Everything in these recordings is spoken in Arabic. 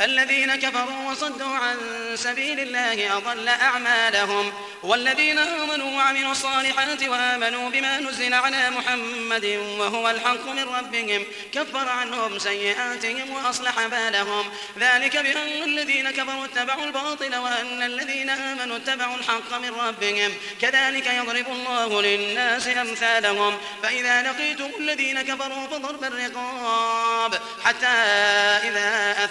الذين كفروا وصدوا عن سبيل الله أضل أعمالهم والذين آمنوا وعملوا الصالحات وآمنوا بما نزل على محمد وهو الحق من ربهم كفر عنهم سيئاتهم وأصلح بالهم ذلك بأن الذين كفروا اتبعوا الباطل وأن الذين آمنوا اتبعوا الحق من ربهم كذلك يضرب الله للناس أمثالهم فإذا لقيتم الذين كفروا فضرب الرقاب حتى إذا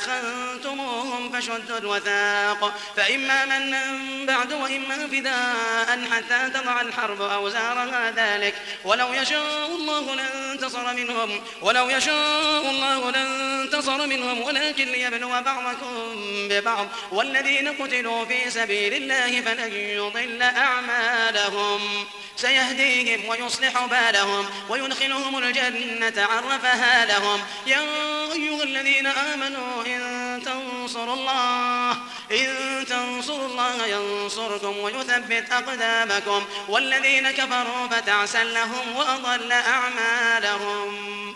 أثخنتموهم فشدوا الوثاق. فإما منا بعد وإما فداء حتى تضع الحرب أوزارها ذلك. ولو يشاء الله لانتصر منهم. ولو يشاء الله لانتصر منهم. ولكن ليبلو بعضكم ببعض. والذين قتلوا في سبيل الله فلن يضل أعمالهم. سيهديهم ويصلح بالهم. ويدخلهم الجنة عرفها لهم. يا أيها الذين آمنوا إن تنصروا الله. إن تنصروا الله ينصركم ويثبت أقدامكم. والذين كفروا فتعسا لهم وأضل أعمالهم.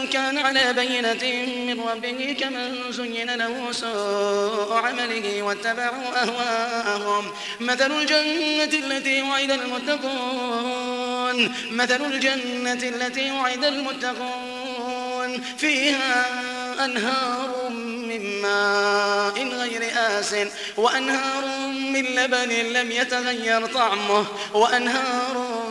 كان على بينة من ربه كمن زين له سوء عمله واتبعوا أهواءهم. مثل الجنة التي وعد المتقون. مثل الجنة التي وعد المتقون. فيها أنهار من ماء غير آس وأنهار من لبن لم يتغير طعمه وأنهار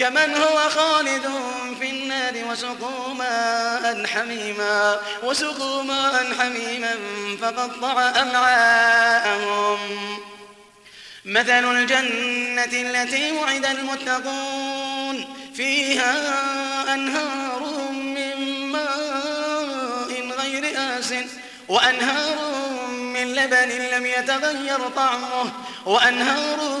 كمن هو خالد في النار وسقوا ماء حميما وسقوا ماء حميما فقطع أمعاءهم. مثل الجنة التي وعد المتقون فيها أنهار من ماء غير آس وأنهار من لبن لم يتغير طعمه وأنهار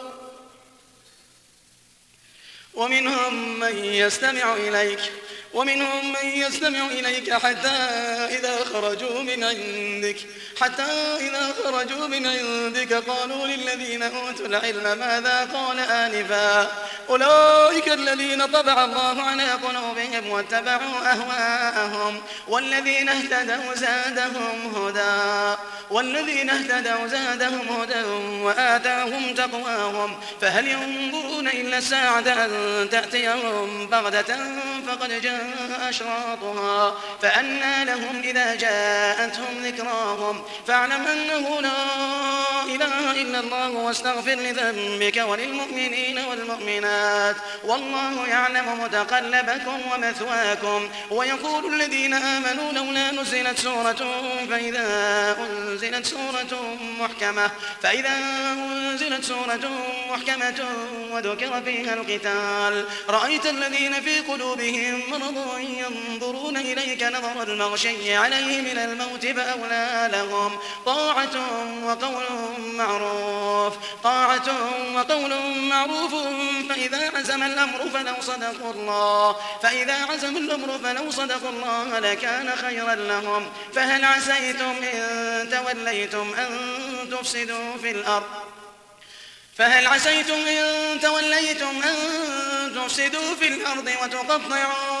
ومنهم من يستمع إليك. ومنهم من يستمع إليك حتى إذا خرجوا من عندك. حتى إذا خرجوا من عندك قالوا للذين أوتوا العلم ماذا قال آنفا. أولئك الذين طبع الله على قلوبهم واتبعوا أهواءهم. والذين اهتدوا زادهم هدى. والذين اهتدوا زادهم هدى وآتاهم تقواهم. فهل ينظرون إلا الساعة أن تأتيهم بغدة فقد جاء جاء أشراطها. فأنى لهم إذا جاءتهم ذكراهم. فاعلم أنه لا إله إلا الله واستغفر لذنبك وللمؤمنين والمؤمنات. والله يعلم متقلبكم ومثواكم. ويقول الذين آمنوا لولا نزلت سورة فإذا أنزلت سورة محكمة فإذا أنزلت سورة محكمة وذكر فيها القتال. رأيت الذين في قلوبهم مرض ينظرون إليك نظر المغشي عليه من الموت فأولى لهم. طاعة وقول معروف. طاعة وقول معروف. فإذا عزم الأمر فلو صدقوا الله. فإذا عزم الأمر فلو صدقوا الله لكان خيرا لهم. فهل عسيتم إن توليتم أن تفسدوا في الأرض؟ فهل عسيتم إن توليتم أن تفسدوا في الأرض وتقطعوا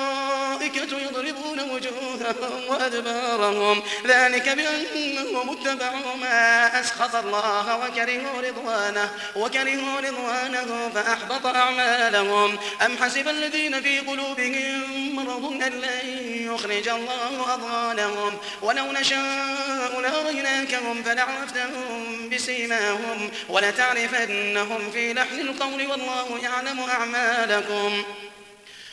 يضربون وجوههم وأدبارهم. ذلك بأنهم اتبعوا ما أسخط الله وكرهوا رضوانه وكرهوا رضوانه فأحبط أعمالهم. أم حسب الذين في قلوبهم مرض أن لن يخرج الله أضغانهم؟ ولو نشاء لأريناكهم فلعرفتهم بسيماهم. ولتعرفنهم في لحن القول والله يعلم أعمالكم.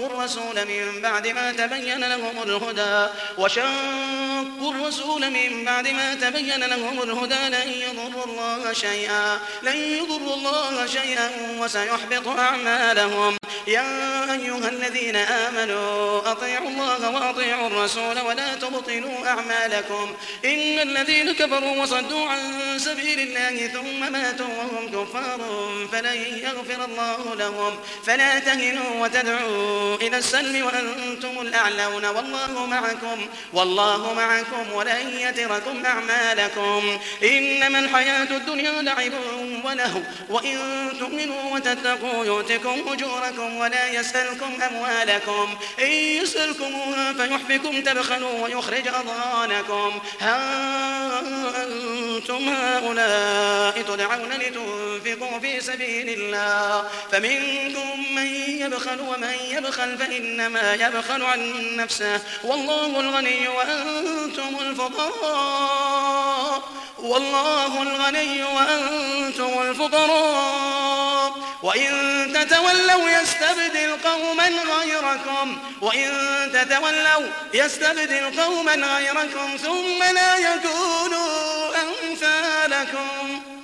وشاقوا الرسول من بعد ما تبين لهم الهدى. وشاقوا الرسول من بعد ما تبين لهم الهدى لن يضروا الله شيئا. لن يضروا الله شيئا وسيحبط أعمالهم. يا أيها الذين آمنوا أطيعوا الله وأطيعوا الرسول ولا تبطلوا أعمالكم. إن الذين كفروا وصدوا عن سبيل الله ثم ماتوا وهم كفار فلن يغفر الله لهم. فلا تهنوا وتدعوا إلى السلم وأنتم الأعلون. والله معكم والله معكم ولن يتركم أعمالكم. إنما الحياة الدنيا لعب وله وإن تؤمنوا وتتقوا يؤتكم أجوركم ولا يسألكم أموالكم. إن يسألكموها فيحفكم تبخلوا ويخرج أضغانكم. ها أنتم هؤلاء تدعون لتنفقوا في سبيل الله. فمنكم من يبخل ومن يبخل فإنما يبخل عن نفسه. والله الغني وأنتم الفقراء. والله الغني وأنتم الفقراء. وإن تتولوا يستبدل قوما غيركم. وإن تتولوا يستبدل قوما غيركم ثم لا يكونوا أمثالكم